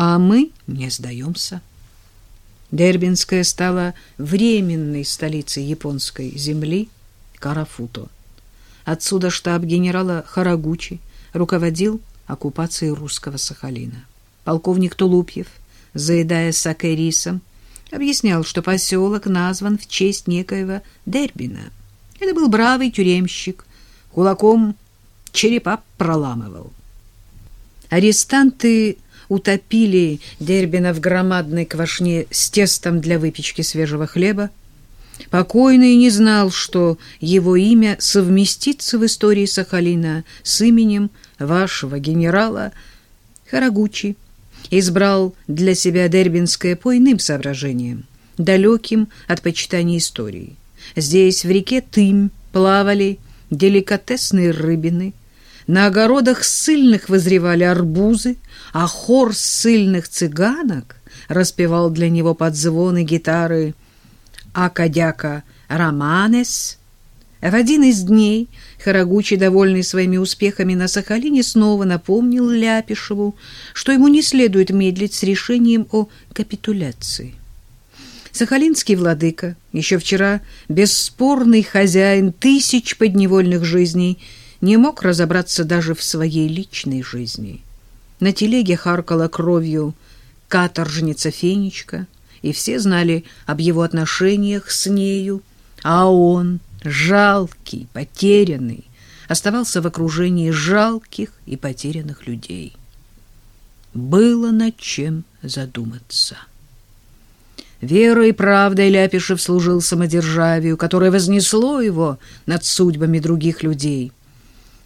а мы не сдаемся. Дербинская стала временной столицей японской земли Карафуто. Отсюда штаб генерала Харагучи руководил оккупацией русского Сахалина. Полковник Тулупьев, заедая саке рисом, объяснял, что поселок назван в честь некоего Дербина. Это был бравый тюремщик, кулаком черепа проламывал. Арестанты утопили Дербина в громадной квашне с тестом для выпечки свежего хлеба. Покойный не знал, что его имя совместится в истории Сахалина с именем вашего генерала Харагучи. Избрал для себя Дербинское по иным соображениям, далеким от почитания истории. Здесь, в реке Тым, плавали деликатесные рыбины, на огородах ссыльных вызревали арбузы, а хор ссыльных цыганок распевал для него под звоны гитары «Акадяка Романес». В один из дней Харагучи, довольный своими успехами на Сахалине, снова напомнил Ляпишеву, что ему не следует медлить с решением о капитуляции. Сахалинский владыка, еще вчера бесспорный хозяин тысяч подневольных жизней, не мог разобраться даже в своей личной жизни. На телеге харкала кровью каторжница Фенечка, и все знали об его отношениях с нею, а он, жалкий, потерянный, оставался в окружении жалких и потерянных людей. Было над чем задуматься. Верой и правдой Ляпишев служил самодержавию, которое вознесло его над судьбами других людей.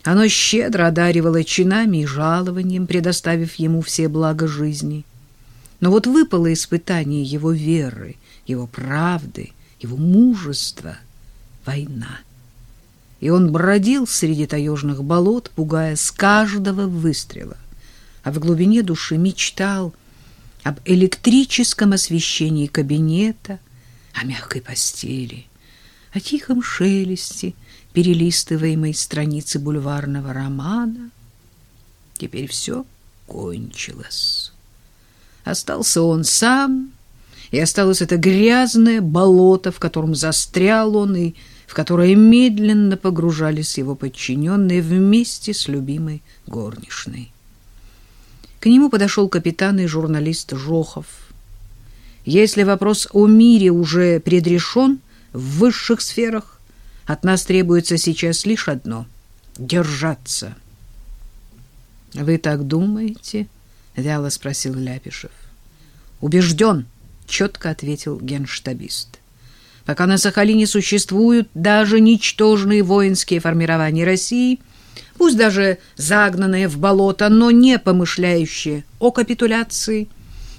Оно щедро одаривало чинами и жалованием, предоставив ему все блага жизни. Но вот выпало испытание его веры, его правды, его мужества — война. И он бродил среди таежных болот, пугая с каждого выстрела, а в глубине души мечтал — об электрическом освещении кабинета, о мягкой постели, о тихом шелесте перелистываемой страницы бульварного романа. Теперь все кончилось. Остался он сам, и осталось это грязное болото, в котором застрял он и в которое медленно погружались его подчиненные вместе с любимой горничной. К нему подошел капитан и журналист Жохов. Если вопрос о мире уже предрешен в высших сферах, от нас требуется сейчас лишь одно — держаться. — Вы так думаете? — вяло спросил Ляпишев. — Убежден, — четко ответил генштабист. Пока на Сахалине существуют даже ничтожные воинские формирования России — пусть даже загнанные в болото, но не помышляющие о капитуляции.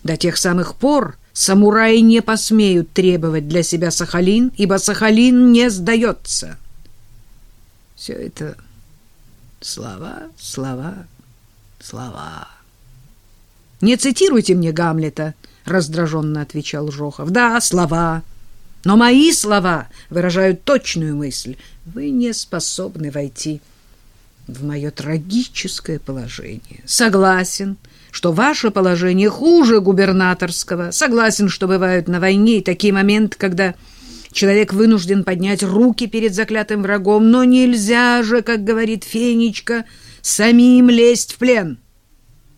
До тех самых пор самураи не посмеют требовать для себя Сахалин, ибо Сахалин не сдается. Все это слова, слова, слова. «Не цитируйте мне Гамлета», — раздраженно отвечал Жохов. «Да, слова». Но мои слова выражают точную мысль. Вы не способны войти в мое трагическое положение. Согласен, что ваше положение хуже губернаторского. Согласен, что бывают на войне и такие моменты, когда человек вынужден поднять руки перед заклятым врагом, но нельзя же, как говорит Фенечка, самим лезть в плен.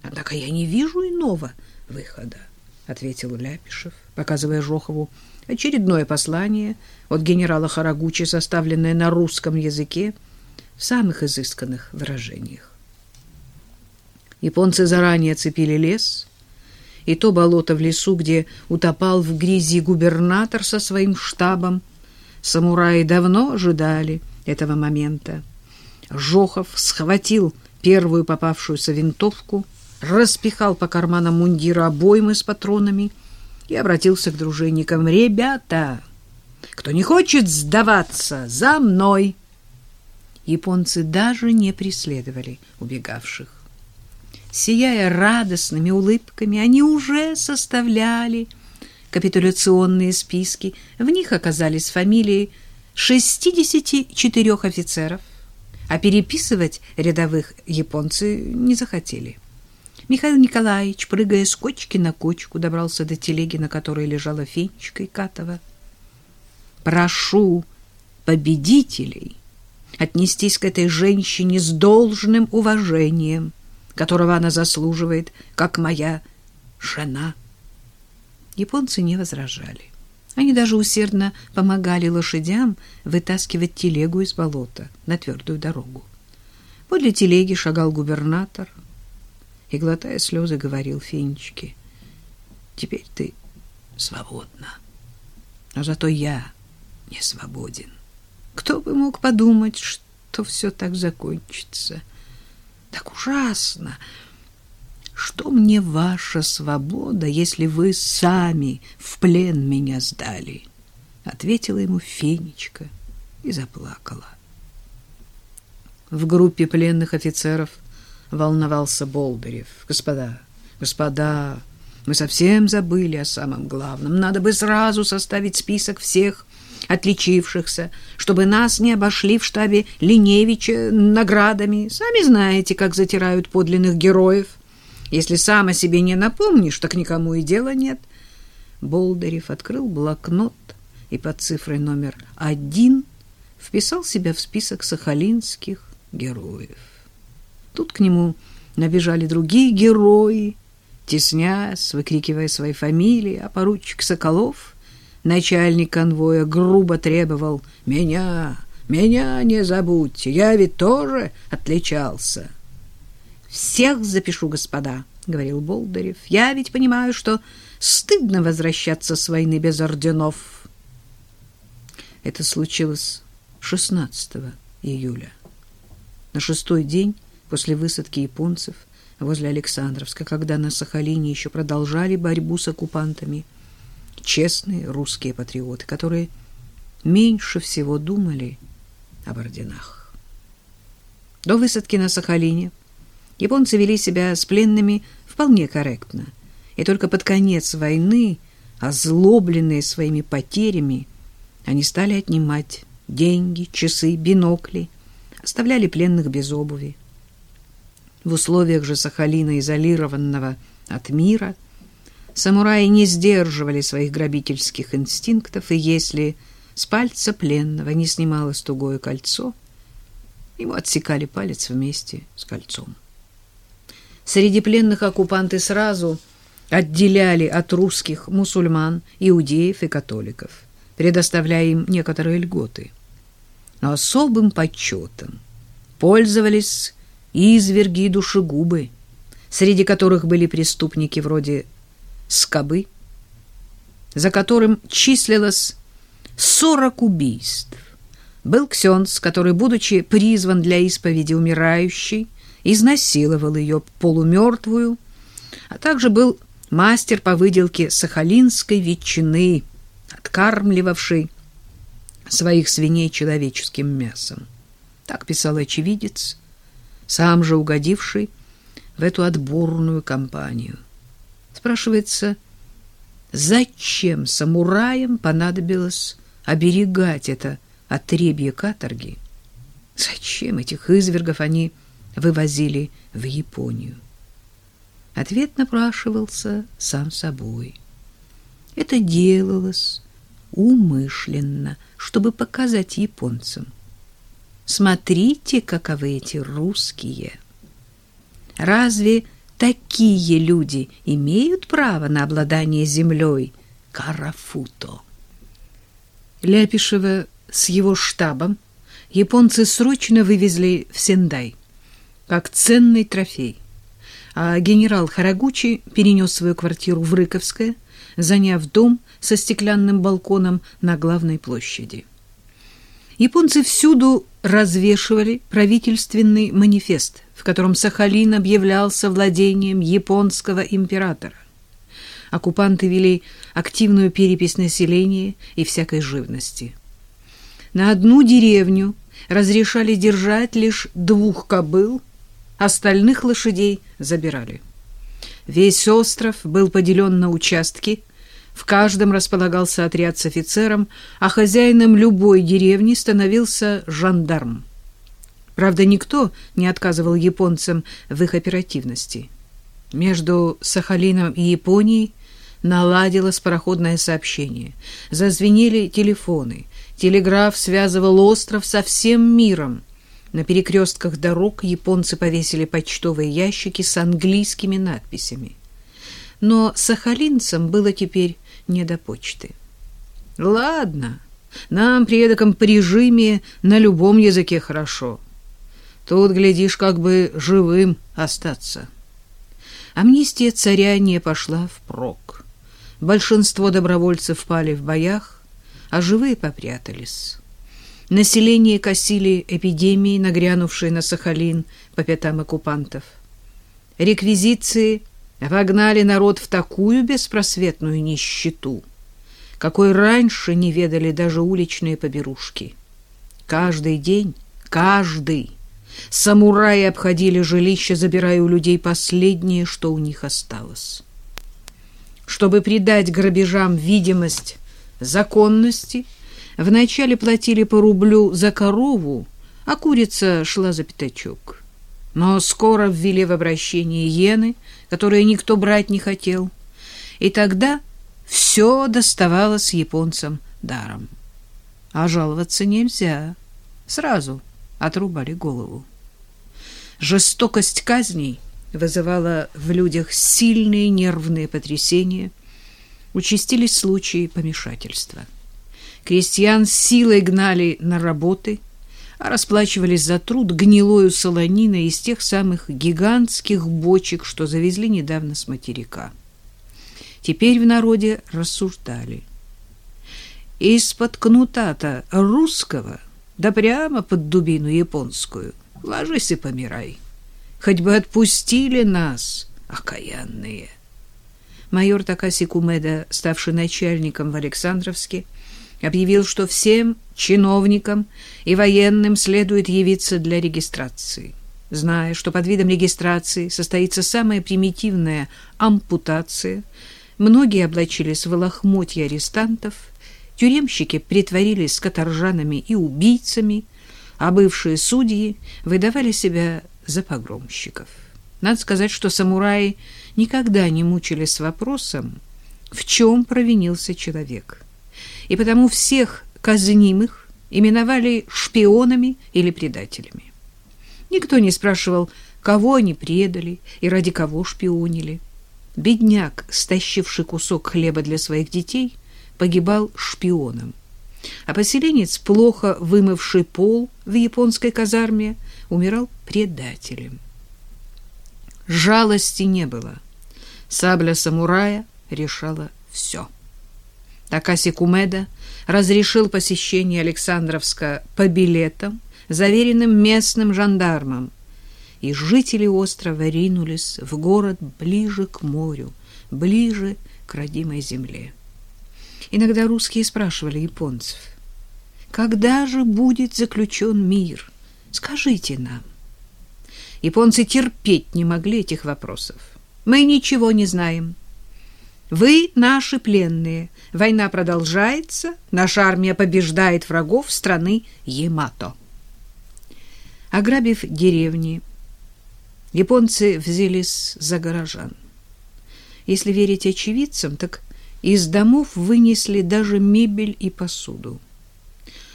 Однако я не вижу иного выхода, ответил Ляпишев, показывая Жохову очередное послание от генерала Харагучи, составленное на русском языке, в самых изысканных выражениях. Японцы заранее оцепили лес, и то болото в лесу, где утопал в грязи губернатор со своим штабом. Самураи давно ожидали этого момента. Жохов схватил первую попавшуюся винтовку, распихал по карманам мундира обоймы с патронами и обратился к дружинникам. «Ребята, кто не хочет сдаваться, за мной!» японцы даже не преследовали убегавших. Сияя радостными улыбками, они уже составляли капитуляционные списки. В них оказались фамилии 64 офицеров, а переписывать рядовых японцы не захотели. Михаил Николаевич, прыгая с кочки на кочку, добрался до телеги, на которой лежала Фенечка и Катова. «Прошу победителей отнестись к этой женщине с должным уважением, которого она заслуживает, как моя жена». Японцы не возражали. Они даже усердно помогали лошадям вытаскивать телегу из болота на твердую дорогу. Подле телеги шагал губернатор и, глотая слезы, говорил Фенечке, «Теперь ты свободна, но зато я не свободен. Кто бы мог подумать, что все так закончится? Так ужасно!» Что мне ваша свобода, если вы сами в плен меня сдали? Ответила ему Фенечка и заплакала. В группе пленных офицеров волновался Болдырев. Господа, господа, мы совсем забыли о самом главном. Надо бы сразу составить список всех отличившихся, чтобы нас не обошли в штабе Линевича наградами. Сами знаете, как затирают подлинных героев. Если сам о себе не напомнишь, так никому и дела нет. Болдырев открыл блокнот и под цифрой номер один вписал себя в список сахалинских героев. Тут к нему набежали другие герои, теснясь, выкрикивая свои фамилии, а поручик Соколов, начальник конвоя, грубо требовал «Меня, меня не забудьте, я ведь тоже отличался». «Всех запишу, господа», — говорил Болдырев. «Я ведь понимаю, что стыдно возвращаться с войны без орденов». Это случилось 16 июля. На шестой день после высадки японцев возле Александровска, когда на Сахалине еще продолжали борьбу с оккупантами, честные русские патриоты, которые меньше всего думали об орденах. До высадки на Сахалине Японцы вели себя с пленными вполне корректно, и только под конец войны, озлобленные своими потерями, они стали отнимать деньги, часы, бинокли, оставляли пленных без обуви. В условиях же Сахалина, изолированного от мира, самураи не сдерживали своих грабительских инстинктов, и если с пальца пленного не снималось тугое кольцо, ему отсекали палец вместе с кольцом. Среди пленных оккупанты сразу отделяли от русских мусульман, иудеев и католиков, предоставляя им некоторые льготы. Но особым почетом пользовались изверги и душегубы, среди которых были преступники вроде Скобы, за которым числилось 40 убийств. Был ксенц, который, будучи призван для исповеди умирающей, изнасиловал ее полумертвую, а также был мастер по выделке сахалинской ветчины, откармливавший своих свиней человеческим мясом. Так писал очевидец, сам же угодивший в эту отборную компанию. Спрашивается, зачем самураям понадобилось оберегать это отребье каторги? Зачем этих извергов они вывозили в Японию? Ответ напрашивался сам собой. Это делалось умышленно, чтобы показать японцам. Смотрите, каковы эти русские. Разве такие люди имеют право на обладание землей Карафуто? Ляпишева с его штабом японцы срочно вывезли в Сендай как ценный трофей. А генерал Харагучи перенес свою квартиру в Рыковское, заняв дом со стеклянным балконом на главной площади. Японцы всюду развешивали правительственный манифест, в котором Сахалин объявлялся владением японского императора. Оккупанты вели активную перепись населения и всякой живности. На одну деревню разрешали держать лишь двух кобыл – остальных лошадей забирали. Весь остров был поделен на участки, в каждом располагался отряд с офицером, а хозяином любой деревни становился жандарм. Правда, никто не отказывал японцам в их оперативности. Между Сахалином и Японией наладилось пароходное сообщение. Зазвенели телефоны. Телеграф связывал остров со всем миром. На перекрестках дорог японцы повесили почтовые ящики с английскими надписями. Но сахалинцам было теперь не до почты. Ладно, нам при эдаком режиме на любом языке хорошо. Тут, глядишь, как бы живым остаться. Амнистия царя не пошла впрок. Большинство добровольцев пали в боях, а живые попрятались. Население косили эпидемии, нагрянувшие на Сахалин по пятам оккупантов. Реквизиции вогнали народ в такую беспросветную нищету, какой раньше не ведали даже уличные поберушки. Каждый день, каждый, самураи обходили жилища, забирая у людей последнее, что у них осталось. Чтобы придать грабежам видимость законности, Вначале платили по рублю за корову, а курица шла за пятачок. Но скоро ввели в обращение иены, которые никто брать не хотел, и тогда все доставалось японцам даром. А жаловаться нельзя. Сразу отрубали голову. Жестокость казней вызывала в людях сильные нервные потрясения, участились случаи помешательства. Крестьян силой гнали на работы, расплачивались за труд гнилою солониной из тех самых гигантских бочек, что завезли недавно с материка. Теперь в народе рассуждали. Из-под кнута-то русского, да прямо под дубину японскую, ложись и помирай. Хоть бы отпустили нас, окаянные. Майор Такаси Кумеда, ставший начальником в Александровске, объявил, что всем чиновникам и военным следует явиться для регистрации. Зная, что под видом регистрации состоится самая примитивная ампутация, многие облачились в лохмотья арестантов, тюремщики притворились каторжанами и убийцами, а бывшие судьи выдавали себя за погромщиков. Надо сказать, что самураи никогда не мучились вопросом, в чем провинился человек и потому всех казнимых именовали шпионами или предателями. Никто не спрашивал, кого они предали и ради кого шпионили. Бедняк, стащивший кусок хлеба для своих детей, погибал шпионом. А поселенец, плохо вымывший пол в японской казарме, умирал предателем. Жалости не было. Сабля самурая решала все. Такаси Кумеда разрешил посещение Александровска по билетам, заверенным местным жандармам, и жители острова ринулись в город ближе к морю, ближе к родимой земле. Иногда русские спрашивали японцев, «Когда же будет заключен мир? Скажите нам». Японцы терпеть не могли этих вопросов. «Мы ничего не знаем». Вы наши пленные. Война продолжается. Наша армия побеждает врагов страны Ямато. Ограбив деревни, японцы взялись за горожан. Если верить очевидцам, так из домов вынесли даже мебель и посуду.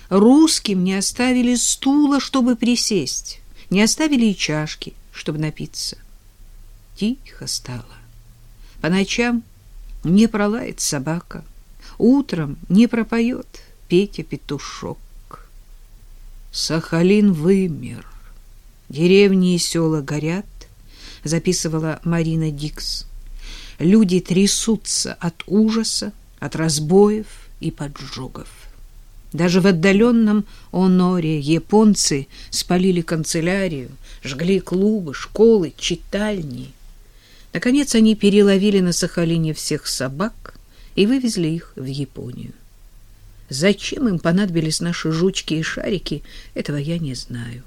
Русским не оставили стула, чтобы присесть, не оставили и чашки, чтобы напиться. Тихо стало. По ночам не пролает собака, утром не пропоет Петя-петушок. Сахалин вымер, деревни и села горят, записывала Марина Дикс. Люди трясутся от ужаса, от разбоев и поджогов. Даже в отдаленном Оноре японцы спалили канцелярию, жгли клубы, школы, читальни — Наконец они переловили на Сахалине всех собак и вывезли их в Японию. Зачем им понадобились наши жучки и шарики, этого я не знаю.